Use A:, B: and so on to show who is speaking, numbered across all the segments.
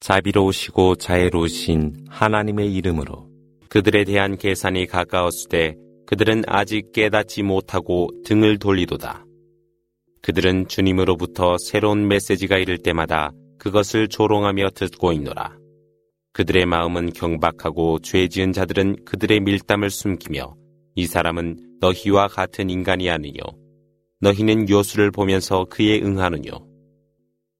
A: 자비로우시고 자애로우신 하나님의 이름으로 그들에 대한 계산이 가까웠을 때 그들은 아직 깨닫지 못하고 등을 돌리도다. 그들은 주님으로부터 새로운 메시지가 이를 때마다 그것을 조롱하며 듣고 있노라. 그들의 마음은 경박하고 죄 지은 자들은 그들의 밀담을 숨기며 이 사람은 너희와 같은 인간이 아니뇨. 너희는 요수를 보면서 그에 응하느뇨.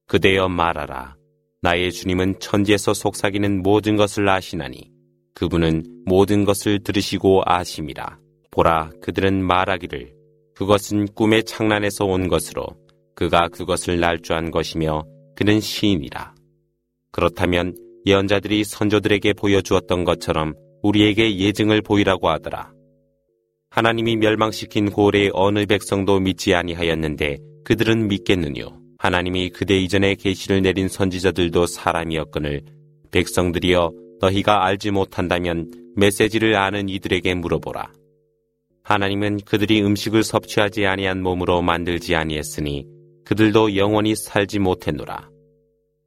A: 그대여 말하라. 나의 주님은 천지에서 속삭이는 모든 것을 아시나니 그분은 모든 것을 들으시고 아심이라. 보라, 그들은 말하기를 그것은 꿈의 창란에서 온 것으로 그가 그것을 날조한 것이며 그는 시인이라. 그렇다면 예언자들이 선조들에게 보여주었던 것처럼 우리에게 예증을 보이라고 하더라. 하나님이 멸망시킨 고래의 어느 백성도 믿지 아니하였는데 그들은 믿겠느뇨. 하나님이 그대 이전에 계시를 내린 선지자들도 사람이었거늘 백성들이여 너희가 알지 못한다면 메시지를 아는 이들에게 물어보라. 하나님은 그들이 음식을 섭취하지 아니한 몸으로 만들지 아니했으니 그들도 영원히 살지 못했노라.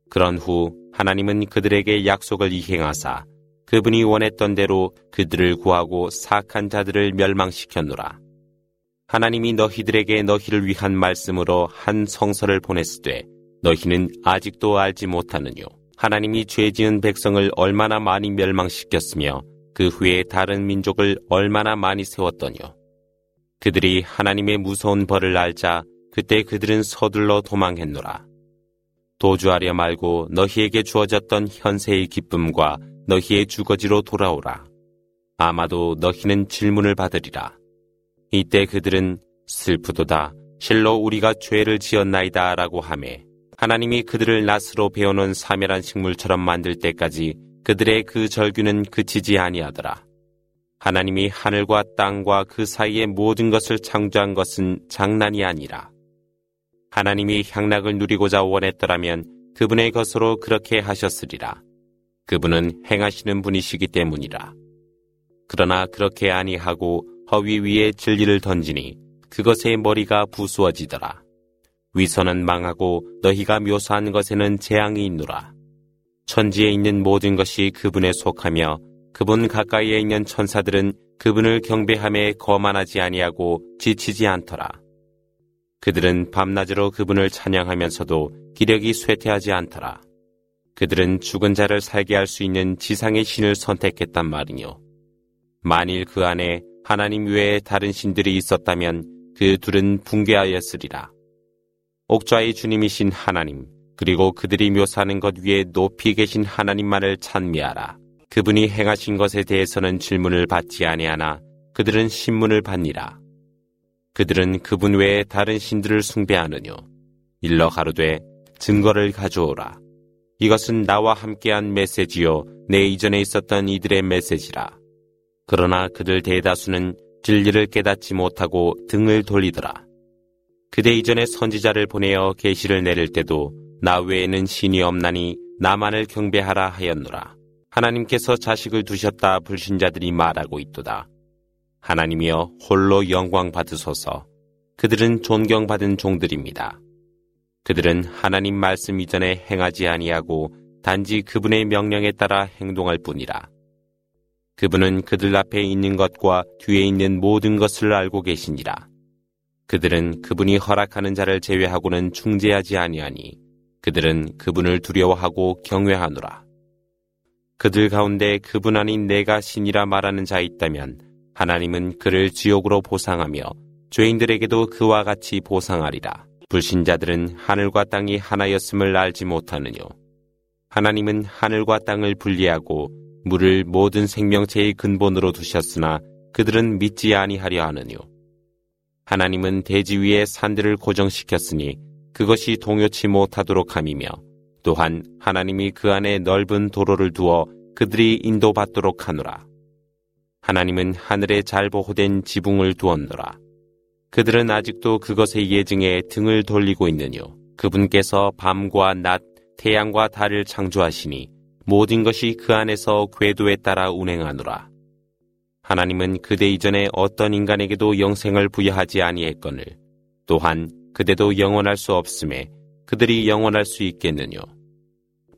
A: 그런 후 하나님은 그들에게 약속을 이행하사 그분이 원했던 대로 그들을 구하고 사악한 자들을 멸망시켰노라. 하나님이 너희들에게 너희를 위한 말씀으로 한 성서를 보냈으되 너희는 아직도 알지 못하느뇨. 하나님이 죄 지은 백성을 얼마나 많이 멸망시켰으며 그 후에 다른 민족을 얼마나 많이 세웠더뇨. 그들이 하나님의 무서운 벌을 알자 그때 그들은 서둘러 도망했노라. 도주하려 말고 너희에게 주어졌던 현세의 기쁨과 너희의 주거지로 돌아오라. 아마도 너희는 질문을 받으리라. 이때 그들은 슬프도다. 실로 우리가 죄를 지었나이다 라고 하매 하나님이 그들을 낫으로 배워놓은 사멸한 식물처럼 만들 때까지 그들의 그 절규는 그치지 아니하더라. 하나님이 하늘과 땅과 그 사이의 모든 것을 창조한 것은 장난이 아니라 하나님이 향락을 누리고자 원했더라면 그분의 것으로 그렇게 하셨으리라. 그분은 행하시는 분이시기 때문이라. 그러나 그렇게 아니하고 허위 위에 진리를 던지니 그것의 머리가 부수어지더라. 위선은 망하고 너희가 묘사한 것에는 재앙이 있노라. 천지에 있는 모든 것이 그분에 속하며 그분 가까이에 있는 천사들은 그분을 경배함에 거만하지 아니하고 지치지 않더라. 그들은 밤낮으로 그분을 찬양하면서도 기력이 쇠퇴하지 않더라. 그들은 죽은 자를 살게 할 수 있는 지상의 신을 선택했단 말이뇨. 만일 그 안에 하나님 외에 다른 신들이 있었다면 그 둘은 붕괴하였으리라. 옥좌의 주님이신 하나님, 그리고 그들이 묘사하는 것 위에 높이 계신 하나님만을 찬미하라. 그분이 행하신 것에 대해서는 질문을 받지 아니하나 그들은 신문을 받니라. 그들은 그분 외에 다른 신들을 숭배하느뇨. 일러 가로되 증거를 가져오라. 이것은 나와 함께한 메시지요. 내 이전에 있었던 이들의 메시지라. 그러나 그들 대다수는 진리를 깨닫지 못하고 등을 돌리더라. 그대 이전에 선지자를 보내어 계시를 내릴 때도 나 외에는 신이 없나니 나만을 경배하라 하였노라. 하나님께서 자식을 두셨다 불신자들이 말하고 있도다. 하나님이여 홀로 영광 받으소서. 그들은 존경받은 종들입니다. 그들은 하나님 말씀 이전에 행하지 아니하고 단지 그분의 명령에 따라 행동할 뿐이라. 그분은 그들 앞에 있는 것과 뒤에 있는 모든 것을 알고 계시니라. 그들은 그분이 허락하는 자를 제외하고는 중재하지 아니하니 그들은 그분을 두려워하고 경외하노라. 그들 가운데 그분 아닌 내가 신이라 말하는 자 있다면 하나님은 그를 지옥으로 보상하며 죄인들에게도 그와 같이 보상하리라. 불신자들은 하늘과 땅이 하나였음을 알지 못하느뇨. 하나님은 하늘과 땅을 분리하고 물을 모든 생명체의 근본으로 두셨으나 그들은 믿지 아니하려 하느뇨. 하나님은 대지 위에 산들을 고정시켰으니 그것이 동요치 못하도록 함이며 또한 하나님이 그 안에 넓은 도로를 두어 그들이 인도받도록 하노라. 하나님은 하늘에 잘 보호된 지붕을 두었노라. 그들은 아직도 그것의 예증에 등을 돌리고 있느뇨. 그분께서 밤과 낮, 태양과 달을 창조하시니 모든 것이 그 안에서 궤도에 따라 운행하노라. 하나님은 그대 이전에 어떤 인간에게도 영생을 부여하지 아니했거늘 또한 그대도 영원할 수 없음에 그들이 영원할 수 있겠느뇨.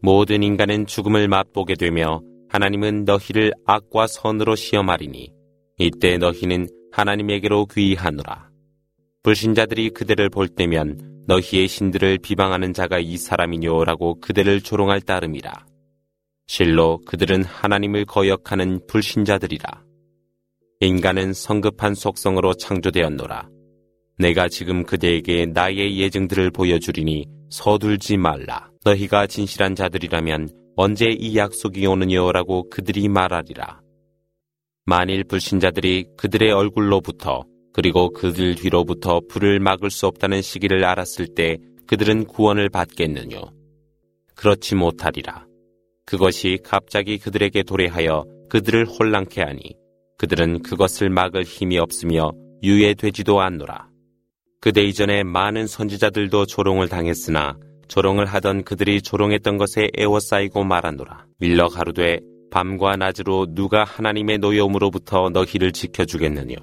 A: 모든 인간은 죽음을 맛보게 되며 하나님은 너희를 악과 선으로 시험하리니 이때 너희는 하나님에게로 귀의하노라. 불신자들이 그대를 볼 때면 너희의 신들을 비방하는 자가 이 사람이뇨라고 그대를 조롱할 따름이라. 실로 그들은 하나님을 거역하는 불신자들이라. 인간은 성급한 속성으로 창조되었노라. 내가 지금 그대에게 나의 예증들을 보여주리니 서둘지 말라. 너희가 진실한 자들이라면 언제 이 약속이 오느냐라고 그들이 말하리라. 만일 불신자들이 그들의 얼굴로부터 그리고 그들 뒤로부터 불을 막을 수 없다는 시기를 알았을 때 그들은 구원을 받겠느뇨. 그렇지 못하리라. 그것이 갑자기 그들에게 도래하여 그들을 혼란케 하니 그들은 그것을 막을 힘이 없으며 유예되지도 않노라. 그대 이전에 많은 선지자들도 조롱을 당했으나 조롱을 하던 그들이 조롱했던 것에 애워싸이고 말하노라. 밀러 가루되 밤과 낮으로 누가 하나님의 노여움으로부터 너희를 지켜주겠느뇨.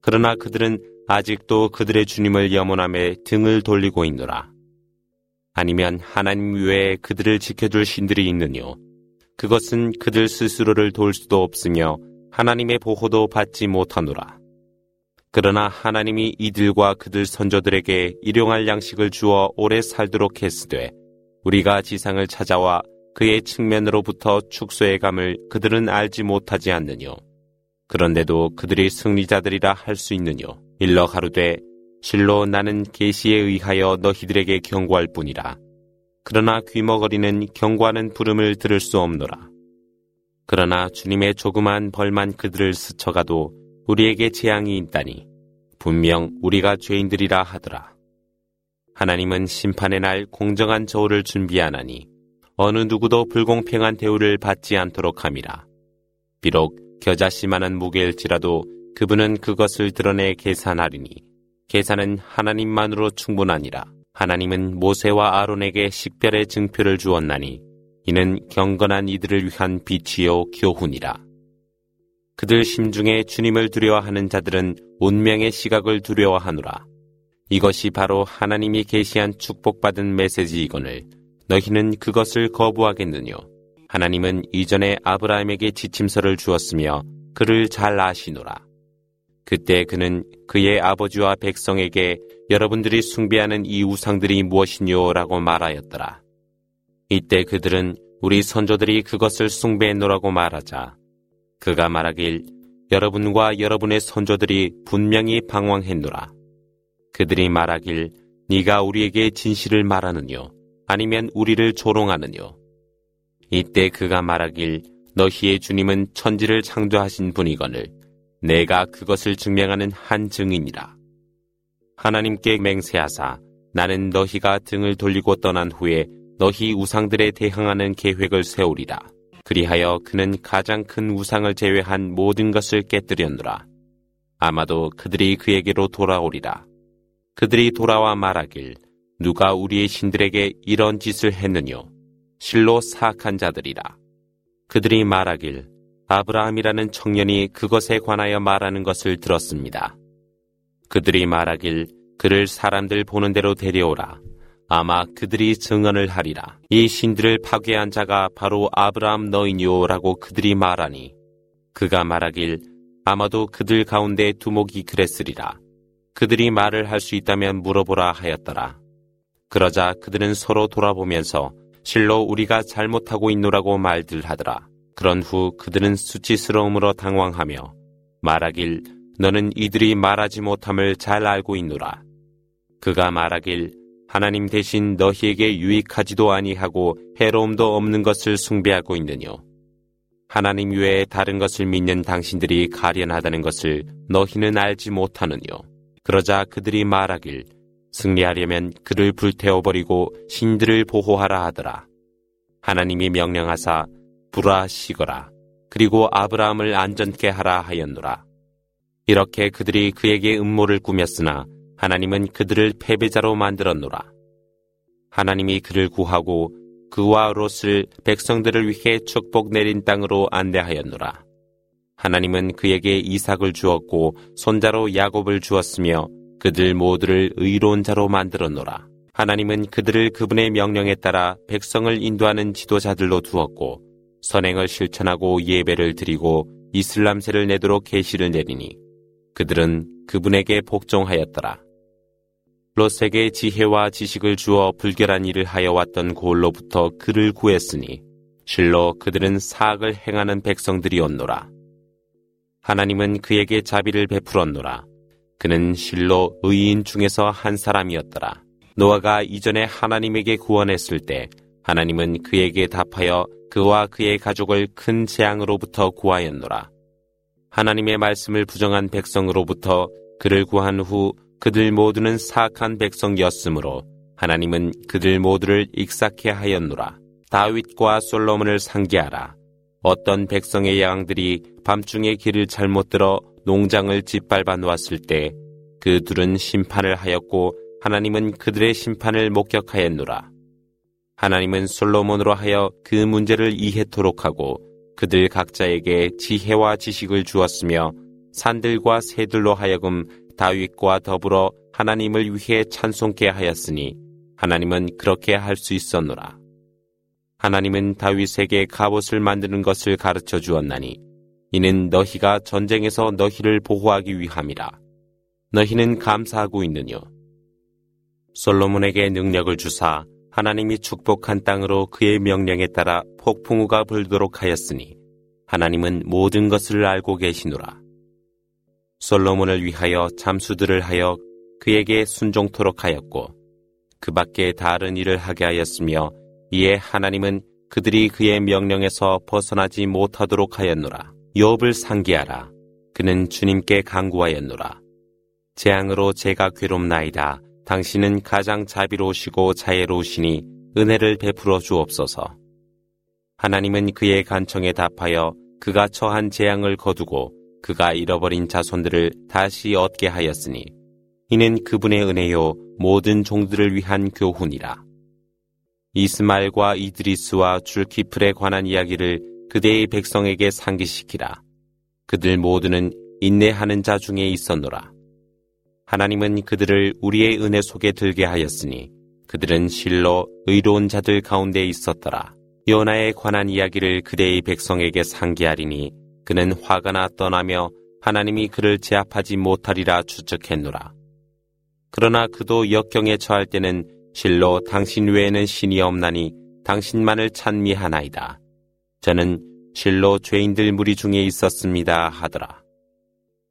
A: 그러나 그들은 아직도 그들의 주님을 염원함에 등을 돌리고 있노라. 아니면 하나님 외에 그들을 지켜줄 신들이 있느뇨. 그것은 그들 스스로를 도울 수도 없으며 하나님의 보호도 받지 못하노라. 그러나 하나님이 이들과 그들 선조들에게 일용할 양식을 주어 오래 살도록 했으되 우리가 지상을 찾아와 그의 측면으로부터 축소해 감을 그들은 알지 못하지 않느뇨. 그런데도 그들이 승리자들이라 할 수 있느뇨. 일러 가루되 실로 나는 계시에 의하여 너희들에게 경고할 뿐이라. 그러나 귀머거리는 경고하는 부름을 들을 수 없노라. 그러나 주님의 조그만 벌만 그들을 스쳐가도 우리에게 재앙이 있다니 분명 우리가 죄인들이라 하더라. 하나님은 심판의 날 공정한 저울을 준비하나니 어느 누구도 불공평한 대우를 받지 않도록 함이라. 비록 겨자씨만한 무게일지라도 그분은 그것을 드러내 계산하리니 계산은 하나님만으로 충분하니라. 하나님은 모세와 아론에게 식별의 증표를 주었나니 이는 경건한 이들을 위한 빛이요 교훈이라. 그들 심중에 주님을 두려워하는 자들은 운명의 시각을 두려워하노라. 이것이 바로 하나님이 계시한 축복받은 메시지이거늘 너희는 그것을 거부하겠느뇨. 하나님은 이전에 아브라함에게 지침서를 주었으며 그를 잘 아시노라. 그때 그는 그의 아버지와 백성에게 여러분들이 숭배하는 이 우상들이 무엇이뇨 라고 말하였더라. 이때 그들은 우리 선조들이 그것을 숭배했노라고 말하자 그가 말하길 여러분과 여러분의 선조들이 분명히 방황했노라. 그들이 말하길 네가 우리에게 진실을 말하느뇨 아니면 우리를 조롱하느뇨. 이때 그가 말하길 너희의 주님은 천지를 창조하신 분이거늘 내가 그것을 증명하는 한 증인이라. 하나님께 맹세하사 나는 너희가 등을 돌리고 떠난 후에 너희 우상들에 대항하는 계획을 세우리라. 그리하여 그는 가장 큰 우상을 제외한 모든 것을 깨뜨렸노라. 아마도 그들이 그에게로 돌아오리라. 그들이 돌아와 말하길 누가 우리의 신들에게 이런 짓을 했느뇨. 실로 사악한 자들이라. 그들이 말하길 아브라함이라는 청년이 그것에 관하여 말하는 것을 들었습니다. 그들이 말하길 그를 사람들 보는 대로 데려오라. 아마 그들이 증언을 하리라. 이 신들을 파괴한 자가 바로 아브라함 너이니오라고 그들이 말하니 그가 말하길 아마도 그들 가운데 두목이 그랬으리라. 그들이 말을 할 수 있다면 물어보라 하였더라. 그러자 그들은 서로 돌아보면서 실로 우리가 잘못하고 있노라고 말들 하더라. 그런 후 그들은 수치스러움으로 당황하며 말하길 너는 이들이 말하지 못함을 잘 알고 있노라. 그가 말하길 하나님 대신 너희에게 유익하지도 아니하고 해로움도 없는 것을 숭배하고 있느뇨. 하나님 외에 다른 것을 믿는 당신들이 가련하다는 것을 너희는 알지 못하느뇨. 그러자 그들이 말하길 승리하려면 그를 불태워버리고 신들을 보호하라 하더라. 하나님이 명령하사 불화시거라. 그리고 아브라함을 안전케 하라 하였노라. 이렇게 그들이 그에게 음모를 꾸몄으나 하나님은 그들을 패배자로 만들었노라. 하나님이 그를 구하고 그와 롯을 백성들을 위해 축복 내린 땅으로 안내하였노라. 하나님은 그에게 이삭을 주었고 손자로 야곱을 주었으며 그들 모두를 의로운 자로 만들었노라. 하나님은 그들을 그분의 명령에 따라 백성을 인도하는 지도자들로 두었고 선행을 실천하고 예배를 드리고 이슬람세를 내도록 계시를 내리니 그들은 그분에게 복종하였더라. 롯에게 지혜와 지식을 주어 불결한 일을 하여 왔던 고을로부터 그를 구했으니 실로 그들은 사악을 행하는 백성들이었노라. 하나님은 그에게 자비를 베풀었노라. 그는 실로 의인 중에서 한 사람이었더라. 노아가 이전에 하나님에게 구원했을 때 하나님은 그에게 답하여 그와 그의 가족을 큰 재앙으로부터 구하였노라. 하나님의 말씀을 부정한 백성으로부터 그를 구한 후 그들 모두는 사악한 백성이었으므로 하나님은 그들 모두를 익사케 하였노라. 다윗과 솔로몬을 상기하라. 어떤 백성의 양들이 밤중에 길을 잘못 들어 농장을 짓밟아 놓았을 때 그 둘은 심판을 하였고 하나님은 그들의 심판을 목격하였노라. 하나님은 솔로몬으로 하여 그 문제를 이해토록 하고 그들 각자에게 지혜와 지식을 주었으며 산들과 새들로 하여금 다윗과 더불어 하나님을 위해 찬송케 하였으니 하나님은 그렇게 할 수 있었노라. 하나님은 다윗에게 갑옷을 만드는 것을 가르쳐 주었나니 이는 너희가 전쟁에서 너희를 보호하기 위함이라. 너희는 감사하고 있느뇨. 솔로몬에게 능력을 주사 하나님이 축복한 땅으로 그의 명령에 따라 폭풍우가 불도록 하였으니 하나님은 모든 것을 알고 계시노라. 솔로몬을 위하여 잠수들을 하여 그에게 순종토록 하였고 그 밖에 다른 일을 하게 하였으며 이에 하나님은 그들이 그의 명령에서 벗어나지 못하도록 하였노라. 욥을 상기하라. 그는 주님께 강구하였노라. 재앙으로 제가 괴롭나이다. 당신은 가장 자비로우시고 자애로우시니 은혜를 베풀어 주옵소서. 하나님은 그의 간청에 답하여 그가 처한 재앙을 거두고 그가 잃어버린 자손들을 다시 얻게 하였으니 이는 그분의 은혜요 모든 종들을 위한 교훈이라. 이스마엘과 이드리스와 줄키플에 관한 이야기를 그대의 백성에게 상기시키라. 그들 모두는 인내하는 자 중에 있었노라. 하나님은 그들을 우리의 은혜 속에 들게 하였으니 그들은 실로 의로운 자들 가운데 있었더라. 요나에 관한 이야기를 그대의 백성에게 상기하리니 그는 화가 나 떠나며 하나님이 그를 제압하지 못하리라 추측했노라. 그러나 그도 역경에 처할 때는 실로 당신 외에는 신이 없나니 당신만을 찬미하나이다. 저는 실로 죄인들 무리 중에 있었습니다 하더라.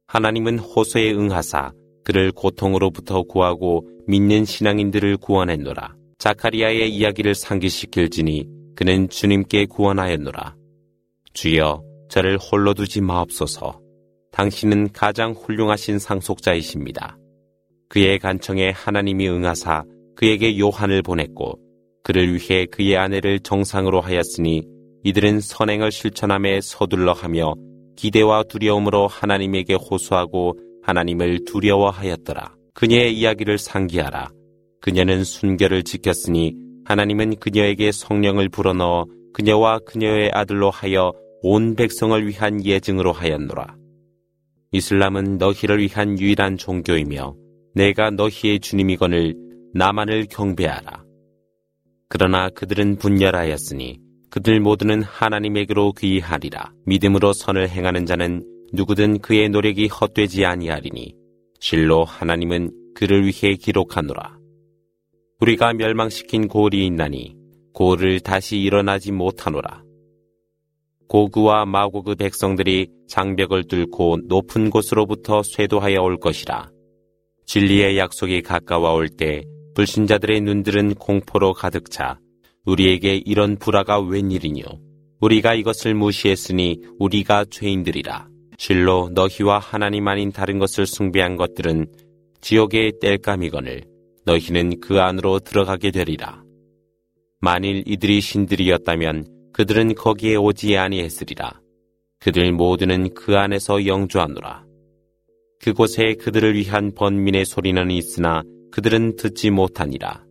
A: 하나님은 호소에 응하사 그를 고통으로부터 구하고 믿는 신앙인들을 구원했노라. 자카리아의 이야기를 상기시킬지니 그는 주님께 구원하였노라. 주여 저를 홀로 두지 마옵소서. 당신은 가장 훌륭하신 상속자이십니다. 그의 간청에 하나님이 응하사 그에게 요한을 보냈고 그를 위해 그의 아내를 정상으로 하였으니 이들은 선행을 실천함에 서둘러 하며 기대와 두려움으로 하나님에게 호소하고 하나님을 두려워하였더라. 그녀의 이야기를 상기하라. 그녀는 순결을 지켰으니 하나님은 그녀에게 성령을 불어넣어 그녀와 그녀의 아들로 하여 온 백성을 위한 예증으로 하였노라. 이슬람은 너희를 위한 유일한 종교이며 내가 너희의 주님이거늘 나만을 경배하라. 그러나 그들은 분열하였으니 그들 모두는 하나님에게로 귀하리라. 믿음으로 선을 행하는 자는 누구든 그의 노력이 헛되지 아니하리니 실로 하나님은 그를 위해 기록하노라. 우리가 멸망시킨 고을이 있나니 고을을 다시 일어나지 못하노라. 고그와 마고그 백성들이 장벽을 뚫고 높은 곳으로부터 쇄도하여 올 것이라. 진리의 약속이 가까워 올 때 불신자들의 눈들은 공포로 가득 차 우리에게 이런 불화가 웬일이뇨. 우리가 이것을 무시했으니 우리가 죄인들이라. 실로 너희와 하나님 아닌 다른 것을 숭배한 것들은 지옥의 땔감이거늘 너희는 그 안으로 들어가게 되리라. 만일 이들이 신들이었다면 그들은 거기에 오지 아니했으리라. 그들 모두는 그 안에서 영주하노라. 그곳에 그들을 위한 번민의 소리는 있으나 그들은 듣지 못하니라.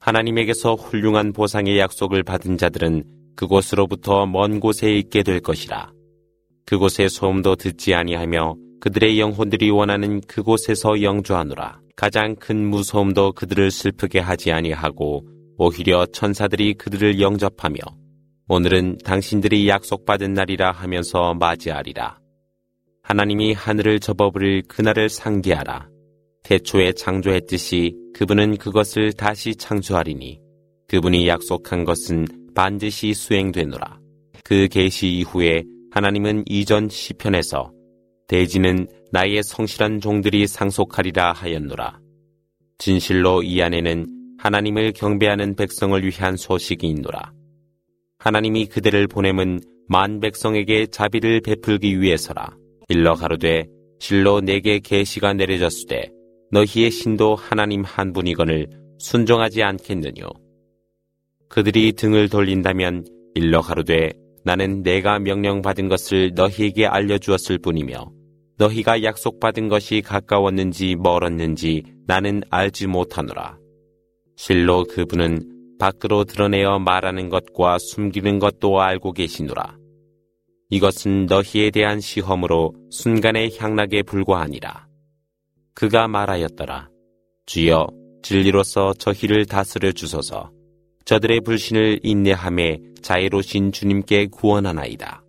A: 하나님에게서 훌륭한 보상의 약속을 받은 자들은 그곳으로부터 먼 곳에 있게 될 것이라. 그곳의 소음도 듣지 아니하며 그들의 영혼들이 원하는 그곳에서 영주하노라. 가장 큰 무서움도 그들을 슬프게 하지 아니하고 오히려 천사들이 그들을 영접하며 오늘은 당신들이 약속받은 날이라 하면서 맞이하리라. 하나님이 하늘을 접어버릴 그날을 상기하라. 태초에 창조했듯이 그분은 그것을 다시 창조하리니 그분이 약속한 것은 반드시 수행되노라. 그 계시 이후에 하나님은 이전 시편에서 대지는 나의 성실한 종들이 상속하리라 하였노라. 진실로 이 안에는 하나님을 경배하는 백성을 위한 소식이 있노라. 하나님이 그대를 보냄은 만 백성에게 자비를 베풀기 위해서라. 일러 가로되 실로 내게 계시가 내려졌으되 너희의 신도 하나님 한 분이거늘 순종하지 않겠느뇨. 그들이 등을 돌린다면 일러 가로되 나는 내가 명령받은 것을 너희에게 알려주었을 뿐이며 너희가 약속받은 것이 가까웠는지 멀었는지 나는 알지 못하노라. 실로 그분은 밖으로 드러내어 말하는 것과 숨기는 것도 알고 계시노라. 이것은 너희에 대한 시험으로 순간의 향락에 불과하니라. 그가 말하였더라. 주여 진리로서 저희를 다스려 주소서. 저들의 불신을 인내함에 자애로신 주님께 구원하나이다.